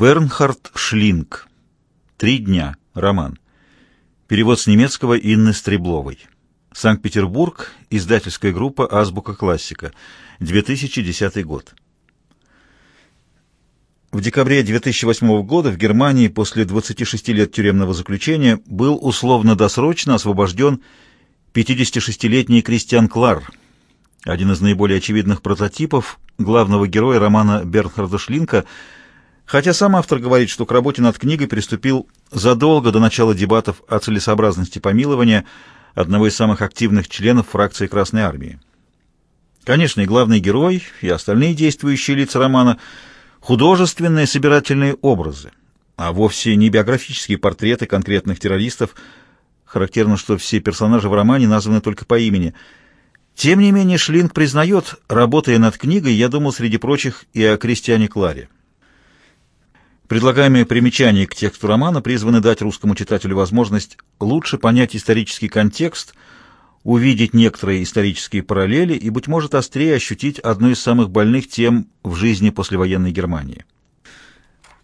Бернхард Шлинг. Три дня. Роман. Перевод с немецкого Инны Стребловой. Санкт-Петербург. Издательская группа «Азбука классика». 2010 год. В декабре 2008 года в Германии после 26 лет тюремного заключения был условно-досрочно освобожден 56-летний Кристиан Клар, один из наиболее очевидных прототипов главного героя романа Бернхарда Шлинка, хотя сам автор говорит, что к работе над книгой приступил задолго до начала дебатов о целесообразности помилования одного из самых активных членов фракции Красной Армии. Конечно, и главный герой, и остальные действующие лица романа – художественные собирательные образы, а вовсе не биографические портреты конкретных террористов. Характерно, что все персонажи в романе названы только по имени. Тем не менее, Шлинг признает, работая над книгой, я думал, среди прочих, и о Кристиане Кларе. Предлагаемые примечания к тексту романа призваны дать русскому читателю возможность лучше понять исторический контекст – увидеть некоторые исторические параллели и, быть может, острее ощутить одну из самых больных тем в жизни послевоенной Германии.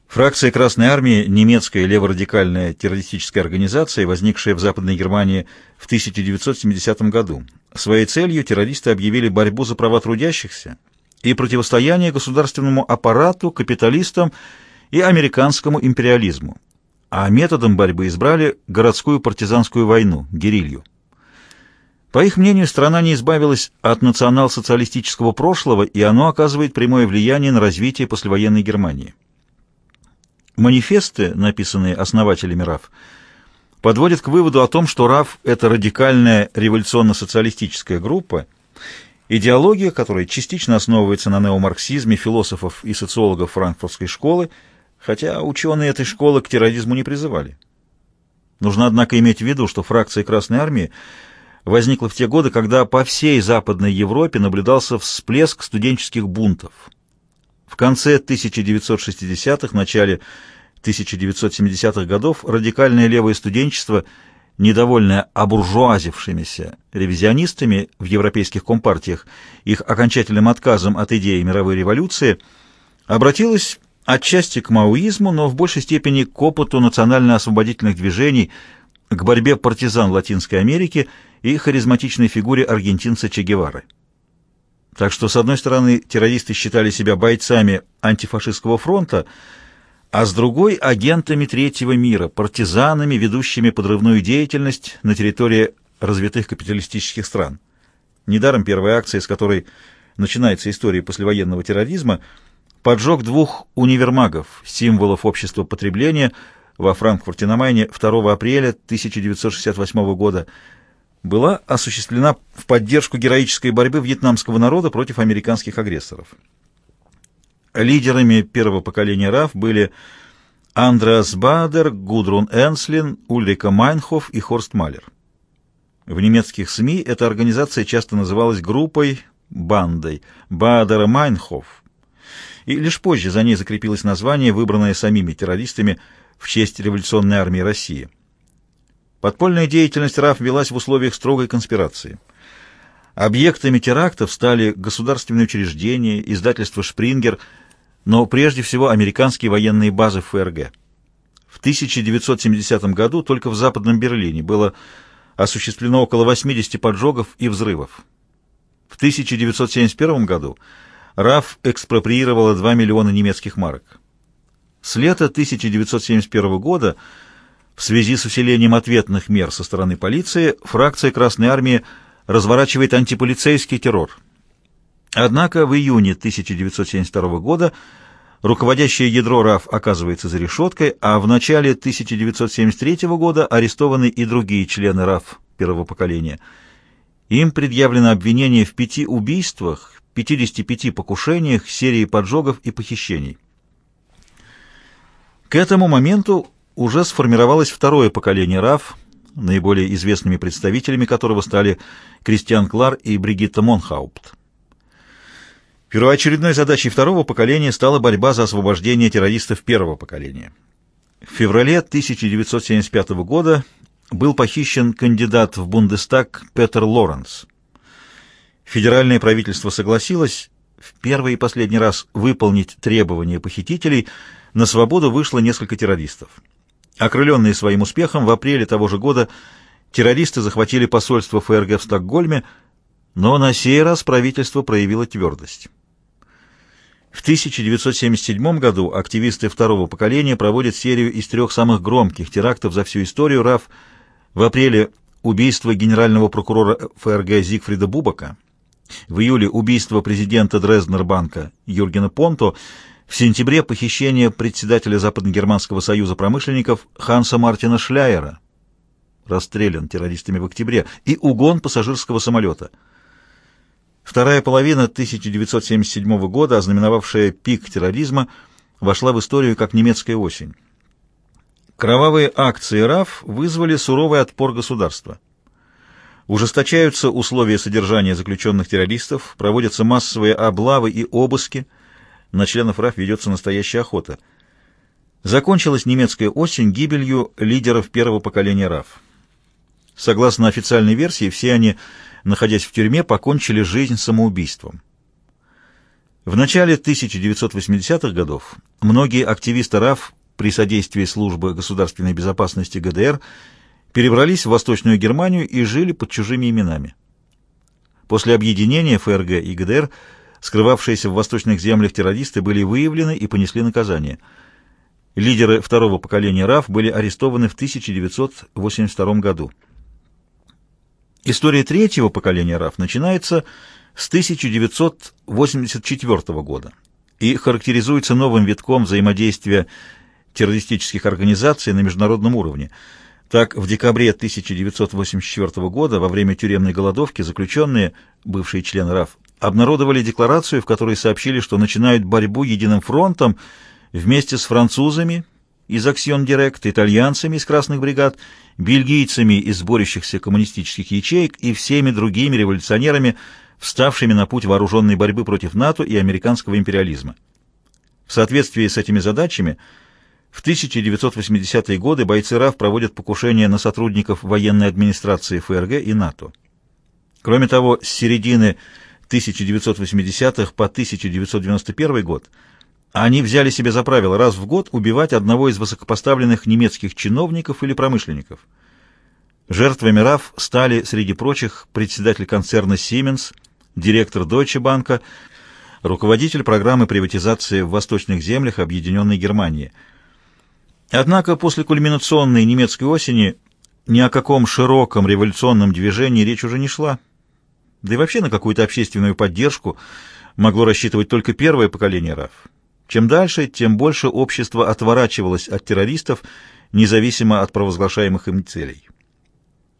Фракция Красной Армии, немецкая леворадикальная террористическая организация, возникшая в Западной Германии в 1970 году. Своей целью террористы объявили борьбу за права трудящихся и противостояние государственному аппарату, капиталистам и американскому империализму. А методом борьбы избрали городскую партизанскую войну, герилью. По их мнению, страна не избавилась от национал-социалистического прошлого, и оно оказывает прямое влияние на развитие послевоенной Германии. Манифесты, написанные основателями РАФ, подводят к выводу о том, что РАФ – это радикальная революционно-социалистическая группа, идеология которая частично основывается на неомарксизме философов и социологов франкфуртской школы, хотя ученые этой школы к терроризму не призывали. Нужно, однако, иметь в виду, что фракция Красной Армии – возникла в те годы, когда по всей Западной Европе наблюдался всплеск студенческих бунтов. В конце 1960-х, начале 1970-х годов радикальное левое студенчество, недовольное обуржуазившимися ревизионистами в европейских компартиях, их окончательным отказом от идеи мировой революции, обратилось отчасти к маоизму, но в большей степени к опыту национально-освободительных движений, к борьбе партизан Латинской Америки – и харизматичной фигуре аргентинца Че Гевары. Так что, с одной стороны, террористы считали себя бойцами антифашистского фронта, а с другой — агентами третьего мира, партизанами, ведущими подрывную деятельность на территории развитых капиталистических стран. Недаром первая акция, с которой начинается история послевоенного терроризма, поджог двух универмагов, символов общества потребления, во Франкфурте на Майне 2 апреля 1968 года – была осуществлена в поддержку героической борьбы вьетнамского народа против американских агрессоров. Лидерами первого поколения РАФ были Андреас Бадер, Гудрун Энслин, Ульрика Майнхоф и Хорст Малер. В немецких СМИ эта организация часто называлась группой, бандой Бадера Майнхоф, и лишь позже за ней закрепилось название, выбранное самими террористами в честь революционной армии России. Подпольная деятельность РАФ велась в условиях строгой конспирации. Объектами терактов стали государственные учреждения, издательство «Шпрингер», но прежде всего американские военные базы ФРГ. В 1970 году только в Западном Берлине было осуществлено около 80 поджогов и взрывов. В 1971 году РАФ экспроприировала 2 миллиона немецких марок. С лета 1971 года в связи с усилением ответных мер со стороны полиции, фракция Красной Армии разворачивает антиполицейский террор. Однако в июне 1972 года руководящее ядро РАФ оказывается за решеткой, а в начале 1973 года арестованы и другие члены РАФ первого поколения. Им предъявлено обвинение в пяти убийствах, 55 покушениях, серии поджогов и похищений. К этому моменту уже сформировалось второе поколение РАФ, наиболее известными представителями которого стали Кристиан Клар и Бригитта Монхаупт. Первоочередной задачей второго поколения стала борьба за освобождение террористов первого поколения. В феврале 1975 года был похищен кандидат в Бундестаг Петер Лоренс. Федеральное правительство согласилось в первый и последний раз выполнить требования похитителей – на свободу вышло несколько террористов. Окрыленные своим успехом, в апреле того же года террористы захватили посольство ФРГ в Стокгольме, но на сей раз правительство проявило твердость. В 1977 году активисты второго поколения проводят серию из трех самых громких терактов за всю историю РАФ. В апреле убийство генерального прокурора ФРГ Зигфрида Бубака, в июле убийство президента Дрезднербанка Юргена Понто, в сентябре похищение председателя Западно-Германского союза промышленников Ханса Мартина Шляера, расстрелян террористами в октябре, и угон пассажирского самолета – Вторая половина 1977 года, ознаменовавшая пик терроризма, вошла в историю как немецкая осень. Кровавые акции РАФ вызвали суровый отпор государства. Ужесточаются условия содержания заключенных террористов, проводятся массовые облавы и обыски, на членов РАФ ведется настоящая охота. Закончилась немецкая осень гибелью лидеров первого поколения РАФ. Согласно официальной версии, все они находясь в тюрьме, покончили жизнь самоубийством. В начале 1980-х годов многие активисты РАФ при содействии службы государственной безопасности ГДР перебрались в Восточную Германию и жили под чужими именами. После объединения ФРГ и ГДР скрывавшиеся в восточных землях террористы были выявлены и понесли наказание. Лидеры второго поколения РАФ были арестованы в 1982 году. История третьего поколения РАФ начинается с 1984 года и характеризуется новым витком взаимодействия террористических организаций на международном уровне. Так, в декабре 1984 года, во время тюремной голодовки, заключенные, бывшие члены РАФ, обнародовали декларацию, в которой сообщили, что начинают борьбу единым фронтом вместе с французами, из Аксион Директ, итальянцами из Красных бригад, бельгийцами из сборящихся коммунистических ячеек и всеми другими революционерами, вставшими на путь вооруженной борьбы против НАТО и американского империализма. В соответствии с этими задачами в 1980-е годы бойцы РАФ проводят покушения на сотрудников военной администрации ФРГ и НАТО. Кроме того, с середины 1980-х по 1991 год – они взяли себе за правило раз в год убивать одного из высокопоставленных немецких чиновников или промышленников. Жертвами РАФ стали, среди прочих, председатель концерна Siemens, директор Deutsche Bank, руководитель программы приватизации в восточных землях Объединенной Германии. Однако после кульминационной немецкой осени ни о каком широком революционном движении речь уже не шла. Да и вообще на какую-то общественную поддержку могло рассчитывать только первое поколение РАФ. Чем дальше, тем больше общество отворачивалось от террористов, независимо от провозглашаемых им целей.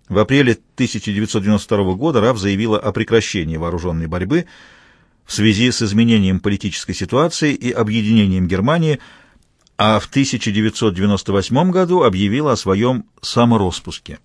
В апреле 1992 года РАФ заявила о прекращении вооруженной борьбы в связи с изменением политической ситуации и объединением Германии, а в 1998 году объявила о своем самороспуске.